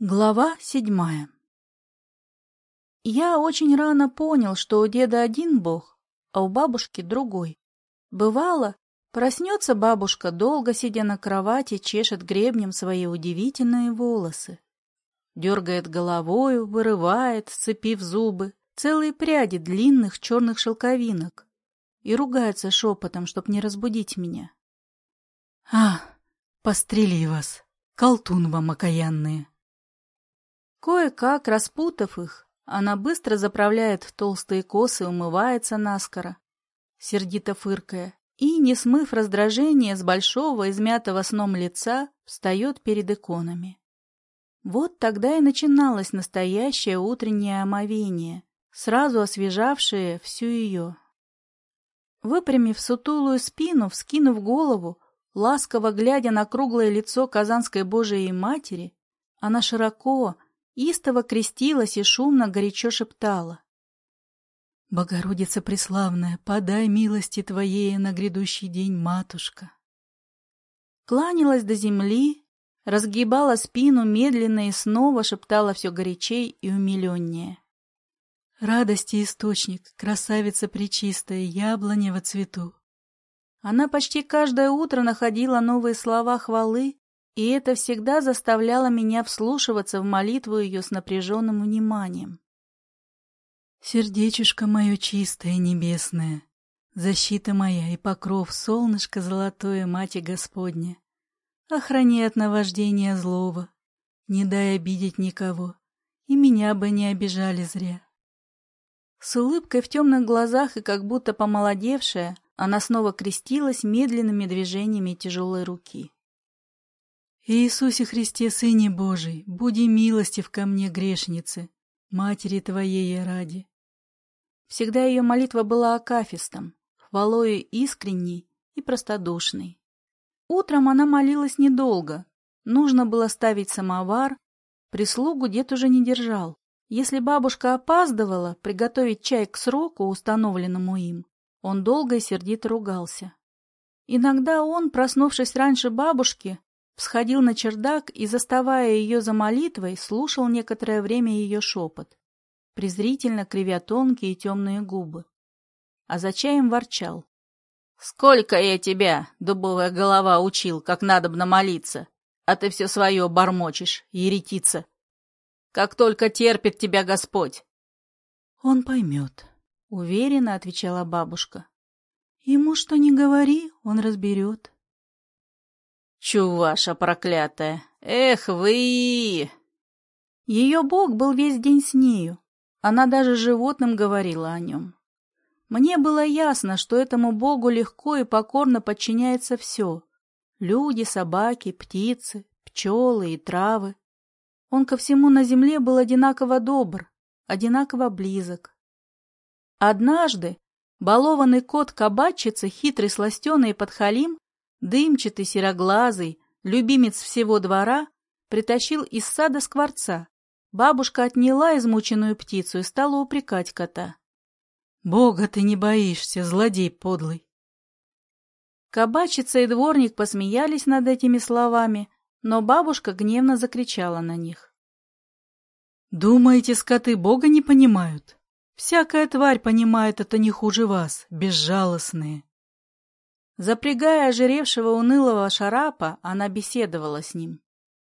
Глава седьмая Я очень рано понял, что у деда один бог, а у бабушки другой. Бывало, проснется бабушка, долго сидя на кровати, чешет гребнем свои удивительные волосы. Дергает головою, вырывает, сцепив зубы, целые пряди длинных черных шелковинок и ругается шепотом, чтоб не разбудить меня. — А, пострели вас, колтун вам окаянные! Кое-как, распутав их, она быстро заправляет толстые косы, умывается наскоро, сердито фыркая, и, не смыв раздражение с большого, измятого сном лица, встает перед иконами. Вот тогда и начиналось настоящее утреннее омовение, сразу освежавшее всю ее. Выпрямив сутулую спину, вскинув голову, ласково глядя на круглое лицо Казанской Божией Матери, она широко, истово крестилась и шумно горячо шептала. «Богородица Преславная, подай милости Твоей на грядущий день, матушка!» Кланялась до земли, разгибала спину медленно и снова шептала все горячей и умиленнее. «Радости источник, красавица пречистая, яблоня во цвету!» Она почти каждое утро находила новые слова хвалы и это всегда заставляло меня вслушиваться в молитву ее с напряженным вниманием. «Сердечушка мое чистое небесное, защита моя и покров, солнышко золотое, Мати Господня, охрани от наваждения злого, не дай обидеть никого, и меня бы не обижали зря». С улыбкой в темных глазах и как будто помолодевшая, она снова крестилась медленными движениями тяжелой руки. Иисусе Христе, Сыне Божий, буди милостив ко мне, грешнице, Матери Твоей ради. Всегда ее молитва была акафистом, хвалою искренней и простодушной. Утром она молилась недолго. Нужно было ставить самовар, прислугу дед уже не держал. Если бабушка опаздывала приготовить чай к сроку, установленному им, он долго и сердито ругался. Иногда он, проснувшись раньше бабушки, всходил на чердак и, заставая ее за молитвой, слушал некоторое время ее шепот, презрительно кривя тонкие темные губы. А за чаем ворчал. «Сколько я тебя, дубовая голова, учил, как надобно молиться, а ты все свое бормочешь, еретица! Как только терпит тебя Господь!» «Он поймет», — уверенно отвечала бабушка. «Ему что ни говори, он разберет». Чуваша проклятая! Эх вы! Ее бог был весь день с нею. Она даже животным говорила о нем. Мне было ясно, что этому богу легко и покорно подчиняется все. Люди, собаки, птицы, пчелы и травы. Он ко всему на земле был одинаково добр, одинаково близок. Однажды балованный кот кабачицы, хитрый, сластеный и подхалим, Дымчатый, сероглазый, любимец всего двора, притащил из сада скворца. Бабушка отняла измученную птицу и стала упрекать кота. «Бога ты не боишься, злодей подлый!» Кабачица и дворник посмеялись над этими словами, но бабушка гневно закричала на них. «Думаете, скоты Бога не понимают? Всякая тварь понимает это не хуже вас, безжалостные. Запрягая ожиревшего унылого шарапа, она беседовала с ним.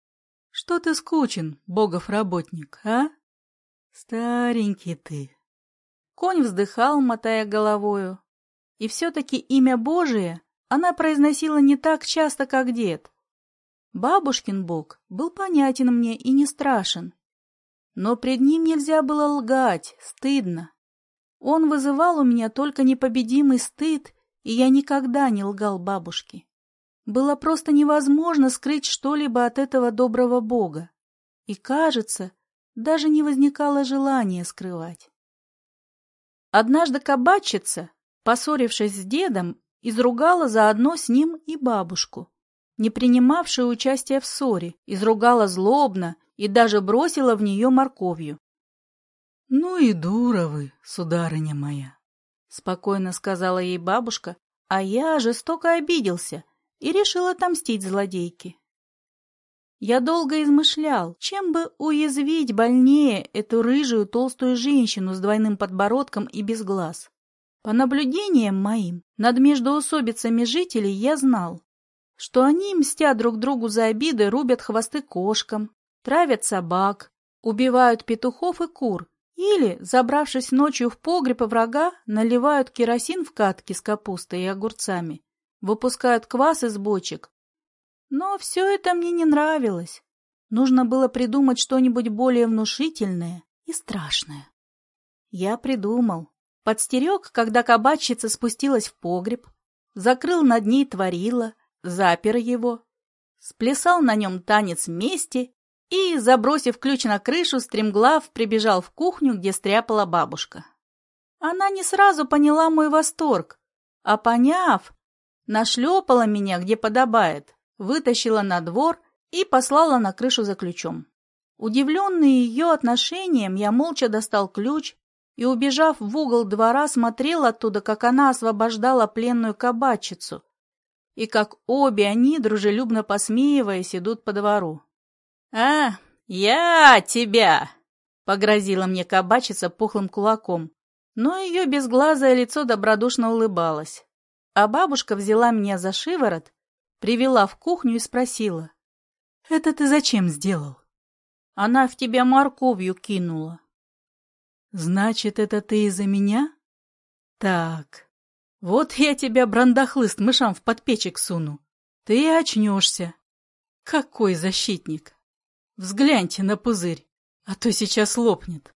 — Что ты скучен, богов работник, а? Старенький ты. Конь вздыхал, мотая головою. И все-таки имя Божие она произносила не так часто, как дед. Бабушкин бог был понятен мне и не страшен. Но пред ним нельзя было лгать, стыдно. Он вызывал у меня только непобедимый стыд и я никогда не лгал бабушке. Было просто невозможно скрыть что-либо от этого доброго бога. И, кажется, даже не возникало желания скрывать. Однажды кабачица, поссорившись с дедом, изругала заодно с ним и бабушку, не принимавшую участия в ссоре, изругала злобно и даже бросила в нее морковью. — Ну и дура вы, сударыня моя! — спокойно сказала ей бабушка, а я жестоко обиделся и решил отомстить злодейке. Я долго измышлял, чем бы уязвить больнее эту рыжую толстую женщину с двойным подбородком и без глаз. По наблюдениям моим над междоусобицами жителей я знал, что они, мстя друг другу за обиды, рубят хвосты кошкам, травят собак, убивают петухов и кур, или, забравшись ночью в погреб врага, наливают керосин в катки с капустой и огурцами, выпускают квас из бочек. Но все это мне не нравилось. Нужно было придумать что-нибудь более внушительное и страшное. Я придумал. Подстерег, когда кабачица спустилась в погреб, закрыл над ней творила, запер его, сплясал на нем танец мести и, забросив ключ на крышу, стремглав прибежал в кухню, где стряпала бабушка. Она не сразу поняла мой восторг, а поняв, нашлепала меня, где подобает, вытащила на двор и послала на крышу за ключом. Удивленный ее отношением, я молча достал ключ и, убежав в угол двора, смотрел оттуда, как она освобождала пленную кабачицу, и как обе они, дружелюбно посмеиваясь, идут по двору. «А, я тебя!» — погрозила мне кабачица пухлым кулаком, но ее безглазое лицо добродушно улыбалось. А бабушка взяла меня за шиворот, привела в кухню и спросила. «Это ты зачем сделал?» «Она в тебя морковью кинула». «Значит, это ты из-за меня?» «Так, вот я тебя, брандахлыст, мышам в подпечек суну. Ты очнешься. Какой защитник!» Взгляньте на пузырь, а то сейчас лопнет.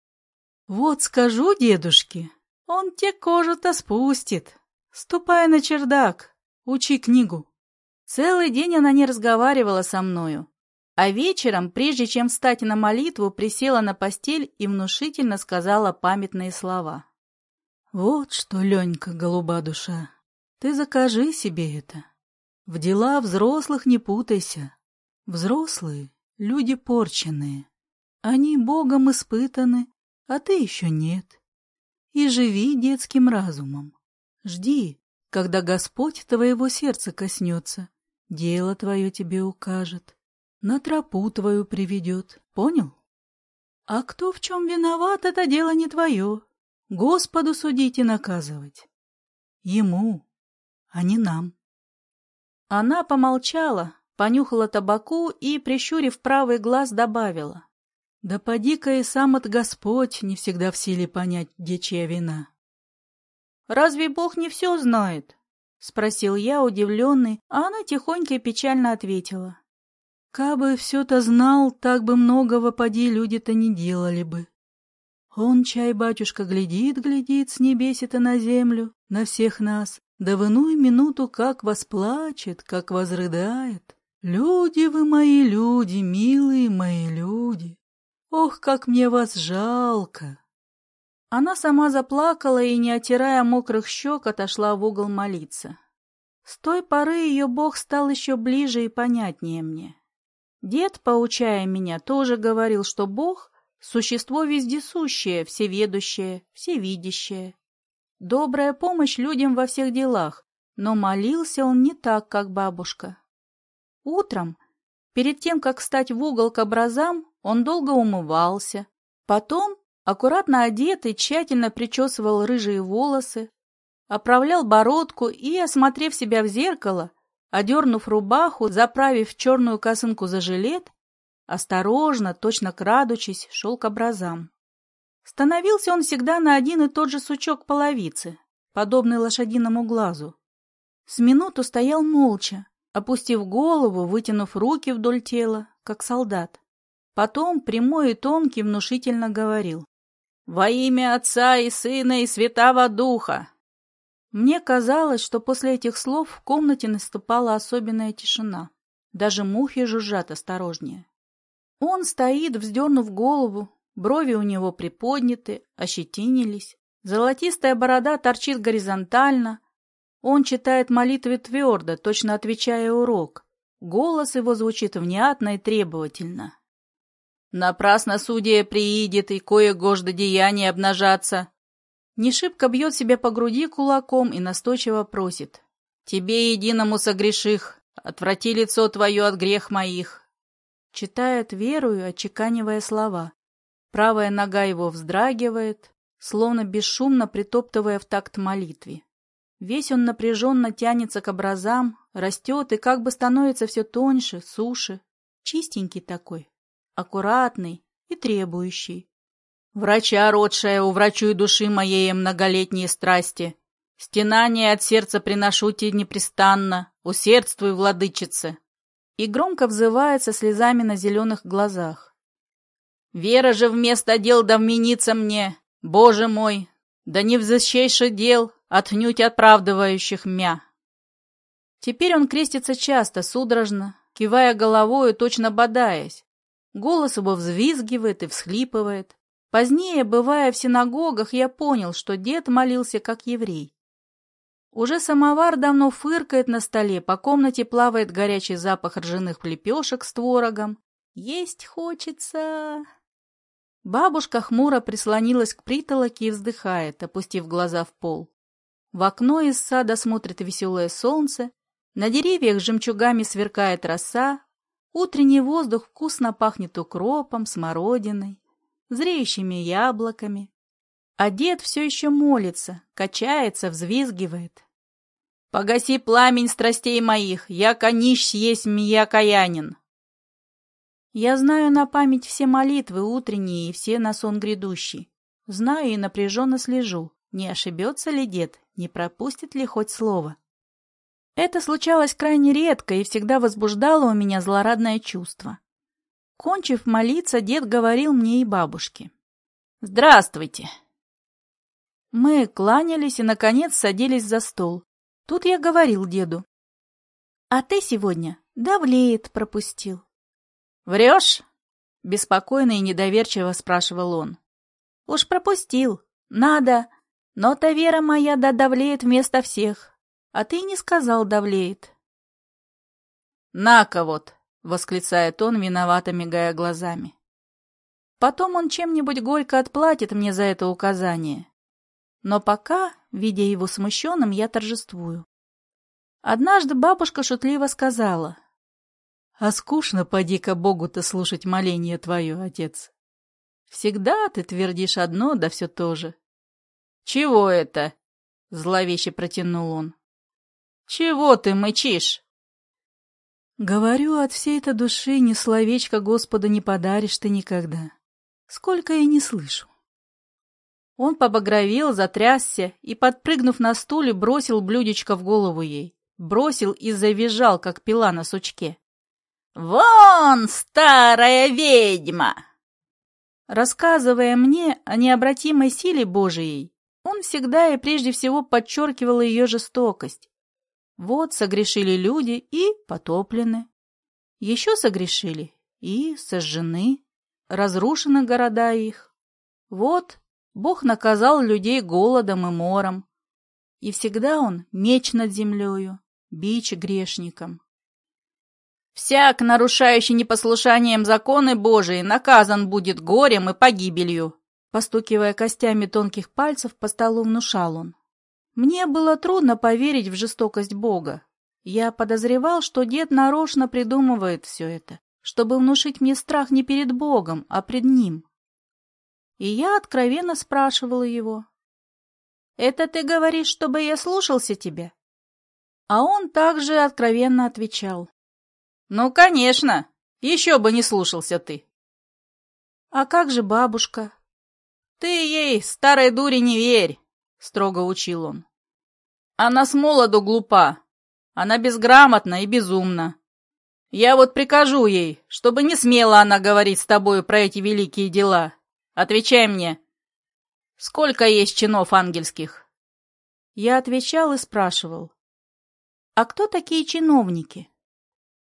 Вот скажу дедушке, он те кожу-то спустит. Ступай на чердак, учи книгу. Целый день она не разговаривала со мною, а вечером, прежде чем встать на молитву, присела на постель и внушительно сказала памятные слова. «Вот что, Ленька, голуба душа, ты закажи себе это. В дела взрослых не путайся. Взрослые люди порченные. Они Богом испытаны, а ты еще нет. И живи детским разумом. Жди, когда Господь твоего сердца коснется, дело твое тебе укажет, на тропу твою приведет. Понял? А кто в чем виноват, это дело не твое. Господу судить и наказывать. Ему, а не нам. Она помолчала, понюхала табаку и, прищурив правый глаз, добавила. «Да поди-ка и сам от Господь не всегда в силе понять, где чья вина». «Разве Бог не все знает?» — спросил я, удивленный, а она тихонько и печально ответила. «Кабы все-то знал, так бы многого поди люди-то не делали бы. Он, чай, батюшка, глядит-глядит с небеси-то на землю, на всех нас, да в иную минуту как восплачет, как возрыдает. Люди вы мои люди, милые мои люди. Ох, как мне вас жалко. Она сама заплакала и, не отирая мокрых щек, отошла в угол молиться. С той поры ее Бог стал еще ближе и понятнее мне. Дед, поучая меня, тоже говорил, что Бог — существо вездесущее, всеведущее, всевидящее. Добрая помощь людям во всех делах, но молился он не так, как бабушка. Утром, перед тем, как встать в угол к образам, он долго умывался. Потом, аккуратно одетый, тщательно причесывал рыжие волосы, оправлял бородку и, осмотрев себя в зеркало, одернув рубаху, заправив черную косынку за жилет, осторожно, точно крадучись, шел к образам. Становился он всегда на один и тот же сучок половицы, подобный лошадиному глазу. С минуту стоял молча, опустив голову, вытянув руки вдоль тела, как солдат. Потом прямой и тонкий внушительно говорил. «Во имя Отца и Сына и Святого Духа!» Мне казалось, что после этих слов в комнате наступала особенная тишина. Даже мухи жужжат осторожнее. Он стоит, вздернув голову, брови у него приподняты, ощетинились. Золотистая борода торчит горизонтально, он читает молитвы твердо, точно отвечая урок. Голос его звучит внятно и требовательно. «Напрасно судья приидет, и кое гожда деяния обнажаться!» Не бьет себя по груди кулаком и настойчиво просит. «Тебе, единому согреших, отврати лицо твое от грех моих!» читает верою, отчеканивая слова. Правая нога его вздрагивает, словно бесшумно притоптывая в такт молитве. Весь он напряженно тянется к образам, растет и как бы становится все тоньше, суше, чистенький такой, аккуратный и требующий. Врача родшая, уврачуй души моей многолетние страсти. Стенание от сердца приношу тебе непрестанно, усердствуй, владычице. И громко взывается слезами на зеленых глазах. Вера же вместо дел да вменится мне, Боже мой, да не взыщейше дел, отнюдь оправдывающих мя. Теперь он крестится часто, судорожно, кивая головою, точно бодаясь. Голос его взвизгивает и всхлипывает. Позднее, бывая в синагогах, я понял, что дед молился как еврей. Уже самовар давно фыркает на столе, по комнате плавает горячий запах ржаных лепешек с творогом. Есть хочется. Бабушка хмуро прислонилась к притолоке и вздыхает, опустив глаза в пол. В окно из сада смотрит веселое солнце, на деревьях жемчугами сверкает роса, утренний воздух вкусно пахнет укропом, смородиной зреющими яблоками. А дед все еще молится, качается, взвизгивает. «Погаси пламень страстей моих, я конищ есть я каянин!» Я знаю на память все молитвы утренние и все на сон грядущий. Знаю и напряженно слежу, не ошибется ли дед, не пропустит ли хоть слово. Это случалось крайне редко и всегда возбуждало у меня злорадное чувство. Кончив молиться, дед говорил мне и бабушке. «Здравствуйте!» Мы кланялись и, наконец, садились за стол. Тут я говорил деду. «А ты сегодня давлеет пропустил». «Врешь?» — беспокойно и недоверчиво спрашивал он. «Уж пропустил. Надо. Но-то вера моя да давлеет вместо всех. А ты не сказал давлеет». «На-ка вот!» — восклицает он, виновато мигая глазами. Потом он чем-нибудь горько отплатит мне за это указание. Но пока, видя его смущенным, я торжествую. Однажды бабушка шутливо сказала. — А скучно, поди-ка Богу-то слушать моление твое, отец. Всегда ты твердишь одно, да все то же. — Чего это? — зловеще протянул он. — Чего ты мычишь? Говорю, от всей-то души ни словечко Господа не подаришь ты никогда. Сколько я не слышу. Он побагровел, затрясся и, подпрыгнув на стуле, бросил блюдечко в голову ей. Бросил и завизжал, как пила на сучке. «Вон, старая ведьма!» Рассказывая мне о необратимой силе Божией, он всегда и прежде всего подчеркивал ее жестокость, вот согрешили люди и потоплены. Еще согрешили и сожжены, разрушены города их. Вот Бог наказал людей голодом и мором. И всегда он меч над землею, бич грешникам. Всяк, нарушающий непослушанием законы Божии, наказан будет горем и погибелью. Постукивая костями тонких пальцев, по столу внушал он. Мне было трудно поверить в жестокость Бога. Я подозревал, что дед нарочно придумывает все это, чтобы внушить мне страх не перед Богом, а пред Ним. И я откровенно спрашивала его. «Это ты говоришь, чтобы я слушался тебя?» А он также откровенно отвечал. «Ну, конечно! Еще бы не слушался ты!» «А как же бабушка?» «Ты ей, старой дуре, не верь! строго учил он. Она с молоду глупа. Она безграмотна и безумна. Я вот прикажу ей, чтобы не смела она говорить с тобой про эти великие дела. Отвечай мне. Сколько есть чинов ангельских? Я отвечал и спрашивал. А кто такие чиновники?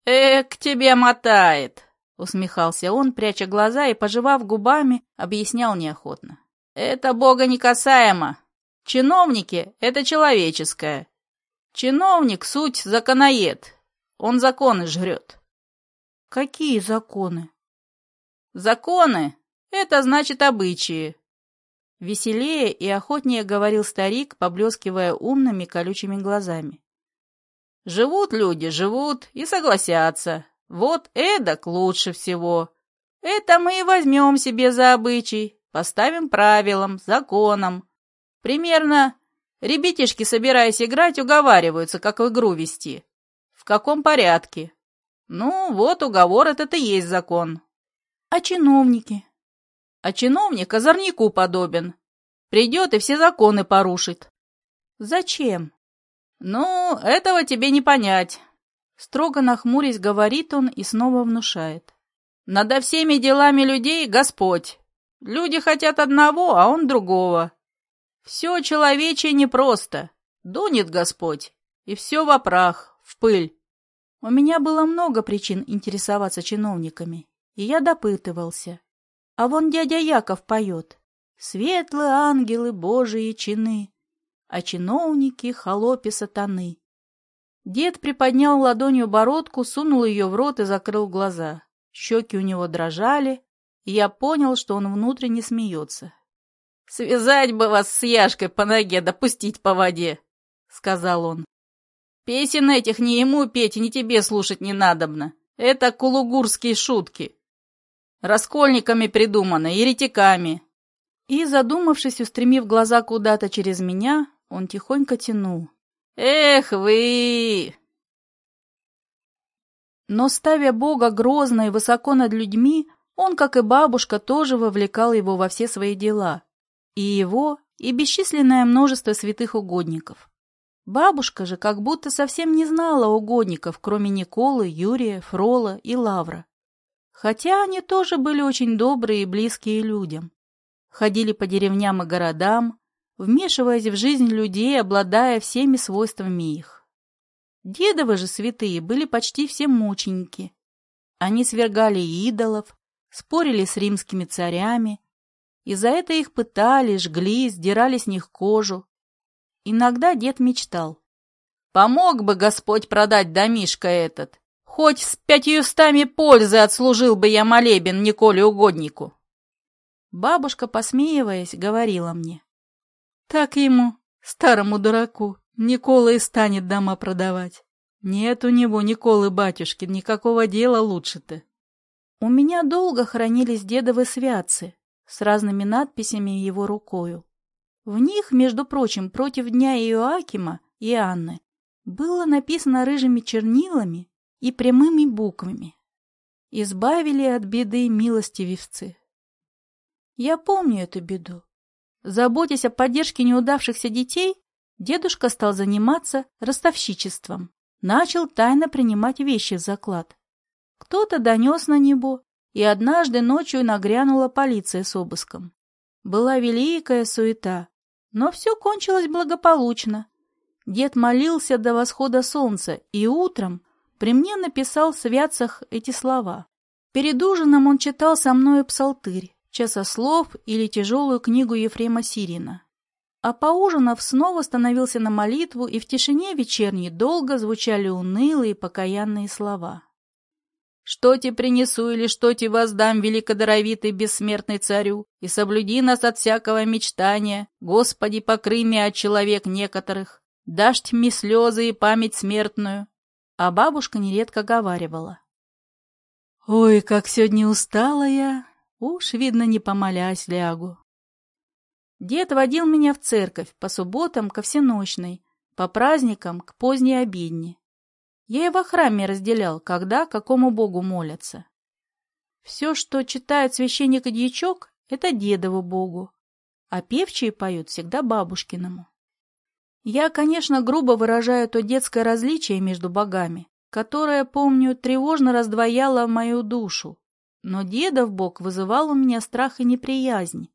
Эк, тебе мотает, усмехался он, пряча глаза и, пожевав губами, объяснял неохотно. Это Бога не касаемо. Чиновники — это человеческое. Чиновник — суть законоед. Он законы жрет. Какие законы? Законы — это значит обычаи. Веселее и охотнее говорил старик, поблескивая умными колючими глазами. Живут люди, живут и согласятся. Вот эдак лучше всего. Это мы и возьмем себе за обычай, поставим правилам, законам. Примерно ребятишки, собираясь играть, уговариваются, как в игру вести. В каком порядке? Ну, вот уговор этот и есть закон. А чиновники? А чиновник озорнику подобен. Придет и все законы порушит. Зачем? Ну, этого тебе не понять. Строго нахмурясь, говорит он и снова внушает. Надо всеми делами людей Господь. Люди хотят одного, а он другого. Все человече непросто. Дунет Господь, и все во прах, в пыль. У меня было много причин интересоваться чиновниками, и я допытывался. А вон дядя Яков поет. Светлые ангелы Божии чины, а чиновники — холопи сатаны. Дед приподнял ладонью бородку, сунул ее в рот и закрыл глаза. Щеки у него дрожали, и я понял, что он внутренне смеется. — Связать бы вас с Яшкой по ноге, допустить по воде, — сказал он. — Песен этих ни ему петь, ни тебе слушать не надобно. Это кулугурские шутки. Раскольниками придумано, еретиками. И, задумавшись, устремив глаза куда-то через меня, он тихонько тянул. «Эх вы!» Но, ставя Бога грозно и высоко над людьми, он, как и бабушка, тоже вовлекал его во все свои дела. И его, и бесчисленное множество святых угодников. Бабушка же как будто совсем не знала угодников, кроме Николы, Юрия, Фрола и Лавра. Хотя они тоже были очень добрые и близкие людям. Ходили по деревням и городам, вмешиваясь в жизнь людей, обладая всеми свойствами их. Дедовы же святые были почти все мученики. Они свергали идолов, спорили с римскими царями, и за это их пытали, жгли, сдирали с них кожу. Иногда дед мечтал. «Помог бы Господь продать домишко этот, хоть с пятьюстами пользы отслужил бы я молебен Николе Угоднику». Бабушка, посмеиваясь, говорила мне. Так ему, старому дураку, Никола и станет дома продавать. Нет у него, Николы батюшки, никакого дела лучше-то. У меня долго хранились дедовы святцы с разными надписями его рукою. В них, между прочим, против дня Иоакима и Анны было написано рыжими чернилами и прямыми буквами. Избавили от беды милостививцы. Я помню эту беду. Заботясь о поддержке неудавшихся детей, дедушка стал заниматься ростовщичеством. Начал тайно принимать вещи в заклад. Кто-то донес на него, и однажды ночью нагрянула полиция с обыском. Была великая суета, но все кончилось благополучно. Дед молился до восхода солнца, и утром при мне написал в святцах эти слова. Перед ужином он читал со мною псалтырь часослов или тяжелую книгу Ефрема Сирина. А поужинав, снова становился на молитву, и в тишине вечерней долго звучали унылые покаянные слова. «Что тебе принесу или что тебе воздам, великодоровитый бессмертный царю, и соблюди нас от всякого мечтания, Господи, покрый меня от человек некоторых, дашь мне слезы и память смертную». А бабушка нередко говаривала. «Ой, как сегодня устала я, Уж, видно, не помолясь лягу. Дед водил меня в церковь по субботам ко всеночной, по праздникам к поздней обедне. Я и во храме разделял, когда какому богу молятся. Все, что читает священник и дьячок, это дедову богу, а певчие поют всегда бабушкиному. Я, конечно, грубо выражаю то детское различие между богами, которое, помню, тревожно раздвояло мою душу, но деда в бок вызывал у меня страх и неприязнь.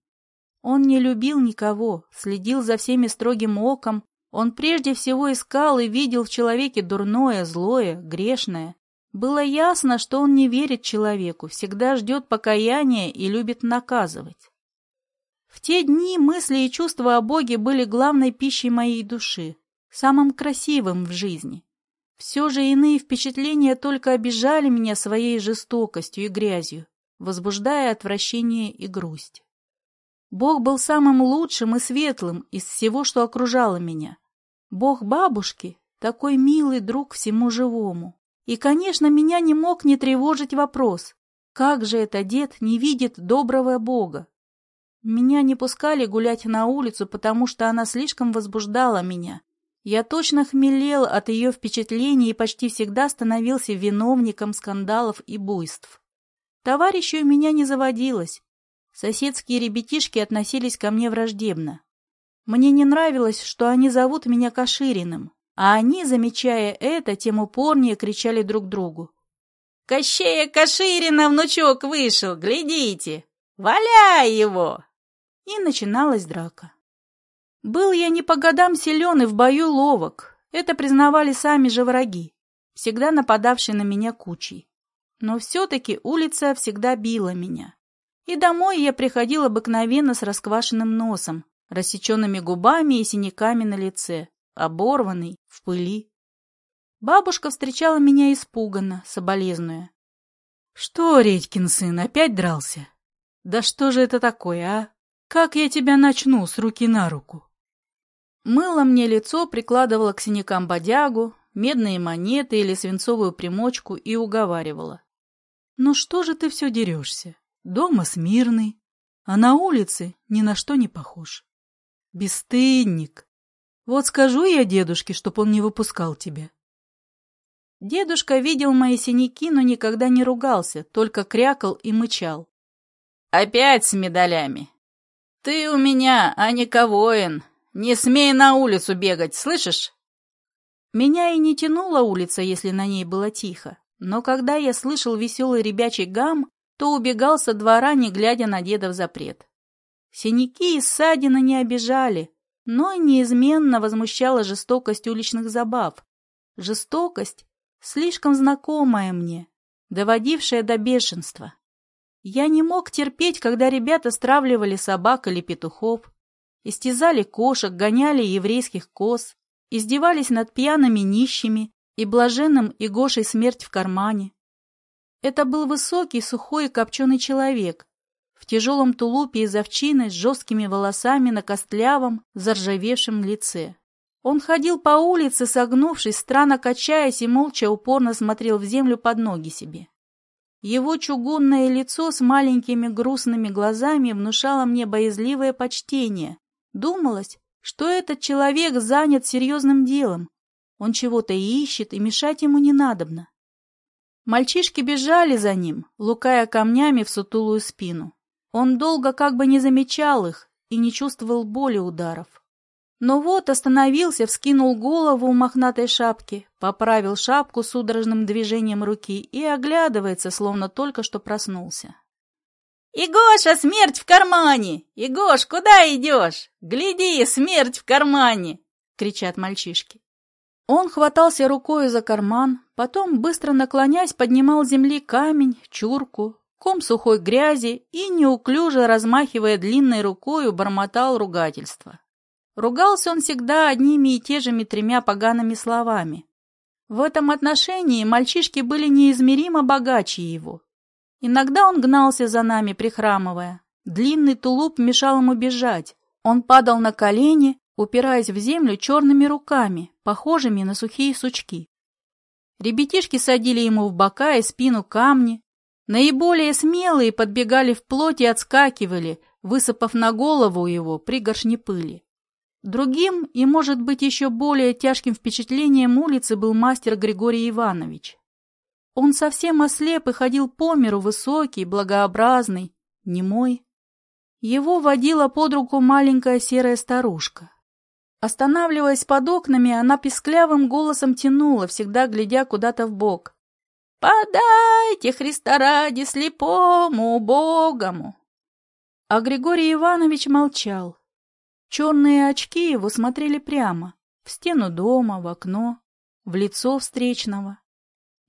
Он не любил никого, следил за всеми строгим оком. Он прежде всего искал и видел в человеке дурное, злое, грешное. Было ясно, что он не верит человеку, всегда ждет покаяния и любит наказывать. В те дни мысли и чувства о Боге были главной пищей моей души, самым красивым в жизни. Все же иные впечатления только обижали меня своей жестокостью и грязью, возбуждая отвращение и грусть. Бог был самым лучшим и светлым из всего, что окружало меня. Бог бабушки — такой милый друг всему живому. И, конечно, меня не мог не тревожить вопрос, как же это дед не видит доброго Бога? Меня не пускали гулять на улицу, потому что она слишком возбуждала меня. Я точно хмелел от ее впечатлений и почти всегда становился виновником скандалов и буйств. Товарищей у меня не заводилось. Соседские ребятишки относились ко мне враждебно. Мне не нравилось, что они зовут меня Кашириным, а они, замечая это, тем упорнее кричали друг другу. «Кощея Каширина, внучок, вышел, глядите! Валяй его!» И начиналась драка. Был я не по годам силен и в бою ловок. Это признавали сами же враги, всегда нападавшие на меня кучей. Но все-таки улица всегда била меня. И домой я приходил обыкновенно с расквашенным носом, рассеченными губами и синяками на лице, оборванный, в пыли. Бабушка встречала меня испуганно, соболезнуя. — Что, Редькин сын, опять дрался? Да что же это такое, а? Как я тебя начну с руки на руку? Мыла мне лицо, прикладывала к синякам бодягу, медные монеты или свинцовую примочку и уговаривала. «Ну что же ты все дерешься? Дома смирный, а на улице ни на что не похож. Бесстыдник! Вот скажу я дедушке, чтоб он не выпускал тебя». Дедушка видел мои синяки, но никогда не ругался, только крякал и мычал. «Опять с медалями! Ты у меня, а не воин!» «Не смей на улицу бегать, слышишь?» Меня и не тянула улица, если на ней было тихо, но когда я слышал веселый ребячий гам, то убегал со двора, не глядя на деда в запрет. Синяки и ссадины не обижали, но неизменно возмущала жестокость уличных забав. Жестокость, слишком знакомая мне, доводившая до бешенства. Я не мог терпеть, когда ребята стравливали собак или петухов, Истязали кошек, гоняли еврейских коз, издевались над пьяными нищими и блаженным и Гошей смерть в кармане. Это был высокий, сухой и копченый человек, в тяжелом тулупе из овчины с жесткими волосами на костлявом, заржавевшем лице. Он ходил по улице, согнувшись, странно качаясь и молча упорно смотрел в землю под ноги себе. Его чугунное лицо с маленькими грустными глазами внушало мне боязливое почтение, Думалось, что этот человек занят серьезным делом. Он чего-то ищет, и мешать ему не надобно. Мальчишки бежали за ним, лукая камнями в сутулую спину. Он долго как бы не замечал их и не чувствовал боли ударов. Но вот остановился, вскинул голову у мохнатой шапки, поправил шапку судорожным движением руки и оглядывается, словно только что проснулся. «Игоша, смерть в кармане! Игош, куда идешь? Гляди, смерть в кармане!» — кричат мальчишки. Он хватался рукой за карман, потом, быстро наклонясь, поднимал земли камень, чурку, ком сухой грязи и, неуклюже размахивая длинной рукой, бормотал ругательство. Ругался он всегда одними и те же тремя погаными словами. В этом отношении мальчишки были неизмеримо богаче его. Иногда он гнался за нами, прихрамывая. Длинный тулуп мешал ему бежать. Он падал на колени, упираясь в землю черными руками, похожими на сухие сучки. Ребятишки садили ему в бока и спину камни. Наиболее смелые подбегали вплоть и отскакивали, высыпав на голову его пригоршни пыли. Другим и, может быть, еще более тяжким впечатлением улицы был мастер Григорий Иванович. Он совсем ослеп и ходил по миру высокий, благообразный, немой. Его водила под руку маленькая серая старушка. Останавливаясь под окнами, она писклявым голосом тянула, всегда глядя куда-то в бок. «Подайте, Христа ради, слепому, убогому!» А Григорий Иванович молчал. Черные очки его смотрели прямо, в стену дома, в окно, в лицо встречного.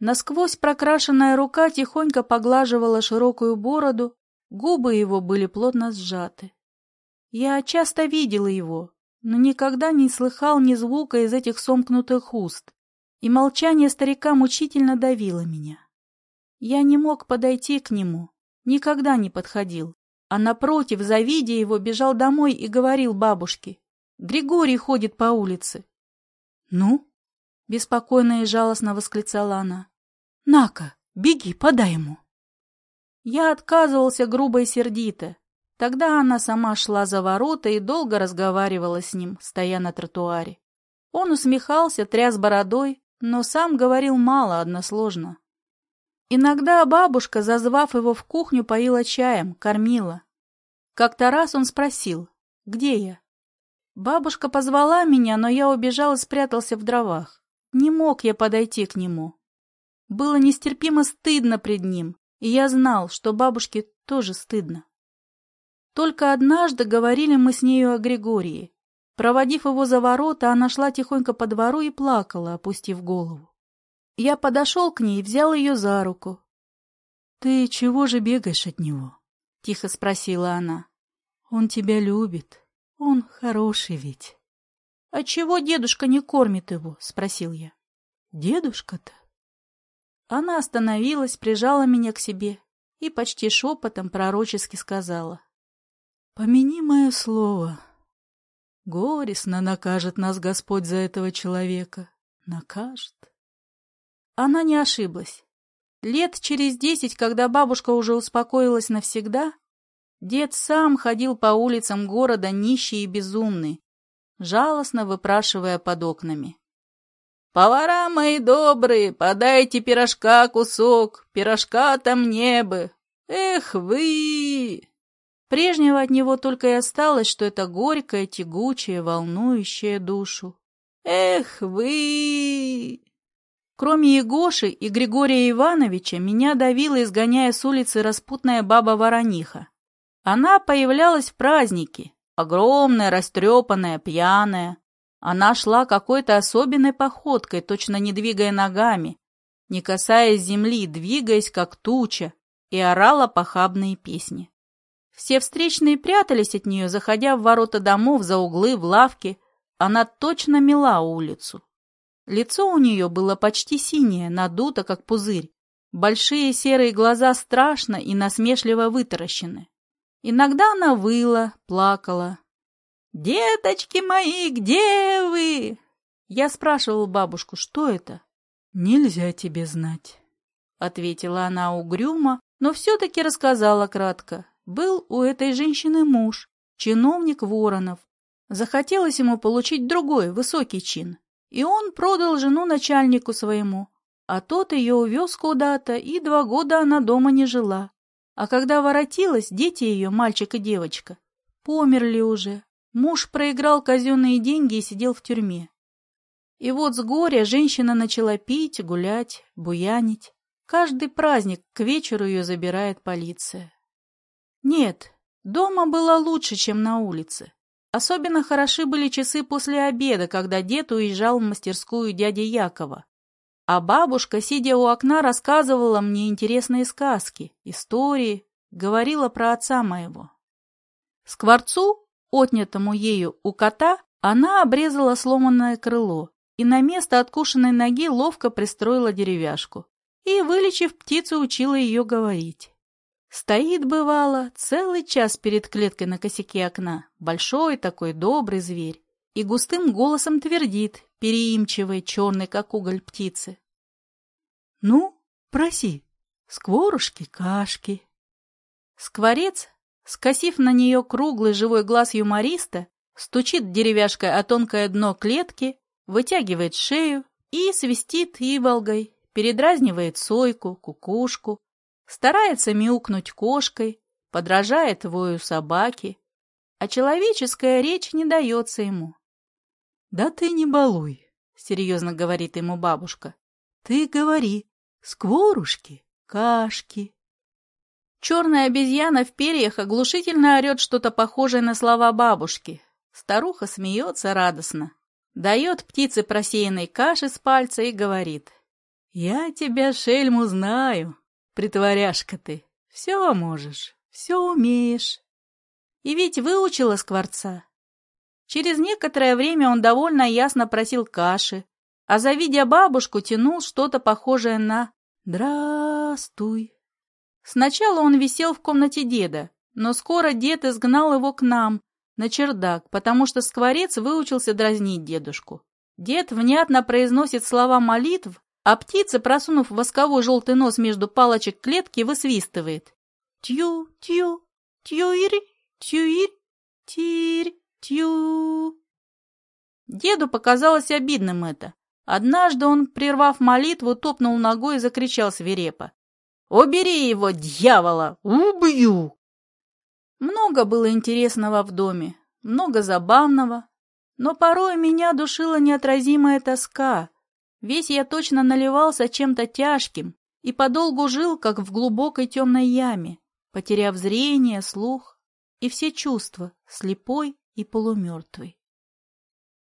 Насквозь прокрашенная рука тихонько поглаживала широкую бороду, губы его были плотно сжаты. Я часто видела его, но никогда не слыхал ни звука из этих сомкнутых уст, и молчание старика мучительно давило меня. Я не мог подойти к нему, никогда не подходил, а напротив, завидя его, бежал домой и говорил бабушке, «Григорий ходит по улице». «Ну?» — беспокойно и жалостно восклицала она. На-ка, беги, подай ему. Я отказывался грубо и сердито. Тогда она сама шла за ворота и долго разговаривала с ним, стоя на тротуаре. Он усмехался, тряс бородой, но сам говорил мало, односложно. Иногда бабушка, зазвав его в кухню, поила чаем, кормила. Как-то раз он спросил, где я? Бабушка позвала меня, но я убежал и спрятался в дровах. Не мог я подойти к нему. Было нестерпимо стыдно пред ним, и я знал, что бабушке тоже стыдно. Только однажды говорили мы с нею о Григории. Проводив его за ворота, она шла тихонько по двору и плакала, опустив голову. Я подошел к ней и взял ее за руку. — Ты чего же бегаешь от него? — тихо спросила она. — Он тебя любит. Он хороший ведь. — А чего дедушка не кормит его? — спросил я. — Дедушка-то? Она остановилась, прижала меня к себе и почти шепотом пророчески сказала. — Помяни мое слово. Горестно накажет нас Господь за этого человека. Накажет. Она не ошиблась. Лет через десять, когда бабушка уже успокоилась навсегда, дед сам ходил по улицам города нищий и безумный, жалостно выпрашивая под окнами. «Повара мои добрые, подайте пирожка кусок, пирожка там не бы! Эх вы!» Прежнего от него только и осталось, что это горькое, тягучее, волнующее душу. «Эх вы!» Кроме Егоши и Григория Ивановича, меня давила, изгоняя с улицы распутная баба Ворониха. Она появлялась в праздники, огромная, растрепанная, пьяная. Она шла какой-то особенной походкой, точно не двигая ногами, не касаясь земли, двигаясь как туча, и орала похабные песни. Все встречные прятались от нее, заходя в ворота домов, за углы, в лавки. Она точно мела улицу. Лицо у нее было почти синее, надуто, как пузырь. Большие серые глаза страшно и насмешливо вытаращены. Иногда она выла, плакала. «Деточки мои, где вы?» Я спрашивал бабушку, что это? «Нельзя тебе знать», — ответила она угрюмо, но все-таки рассказала кратко. Был у этой женщины муж, чиновник Воронов. Захотелось ему получить другой, высокий чин. И он продал жену начальнику своему, а тот ее увез куда-то, и два года она дома не жила. А когда воротилась, дети ее, мальчик и девочка, померли уже. Муж проиграл казенные деньги и сидел в тюрьме. И вот с горя женщина начала пить, гулять, буянить. Каждый праздник к вечеру ее забирает полиция. Нет, дома было лучше, чем на улице. Особенно хороши были часы после обеда, когда дед уезжал в мастерскую дяди Якова. А бабушка, сидя у окна, рассказывала мне интересные сказки, истории, говорила про отца моего. Скворцу, отнятому ею у кота, она обрезала сломанное крыло и на место откушенной ноги ловко пристроила деревяшку. И, вылечив птицу, учила ее говорить. Стоит, бывало, целый час перед клеткой на косяке окна, большой такой добрый зверь, и густым голосом твердит, переимчивый, черный, как уголь птицы. «Ну, проси, скворушки, кашки». Скворец, скосив на нее круглый живой глаз юмориста, стучит деревяшкой о тонкое дно клетки, вытягивает шею и свистит иволгой, передразнивает сойку, кукушку, старается мяукнуть кошкой, подражает вою собаки, а человеческая речь не дается ему. — Да ты не балуй, — серьезно говорит ему бабушка. — Ты говори, скворушки, кашки. Черная обезьяна в перьях оглушительно орет что-то похожее на слова бабушки. Старуха смеется радостно, дает птице просеянной каши с пальца и говорит. — Я тебя, шельму, знаю. Притворяшка ты. Все можешь, все умеешь. И ведь выучила скворца. Через некоторое время он довольно ясно просил каши, а завидя бабушку, тянул что-то похожее на «Здравствуй». Сначала он висел в комнате деда, но скоро дед изгнал его к нам, на чердак, потому что скворец выучился дразнить дедушку. Дед внятно произносит слова молитв, а птица, просунув восковой желтый нос между палочек клетки, высвистывает. Тью, тью, тюирь, тюирь, тирь, тю. Деду показалось обидным это. Однажды он, прервав молитву, топнул ногой и закричал свирепо. «Убери его, дьявола! Убью!» Много было интересного в доме, много забавного, но порой меня душила неотразимая тоска. Весь я точно наливался чем-то тяжким и подолгу жил, как в глубокой темной яме, потеряв зрение, слух и все чувства, слепой и полумертвый.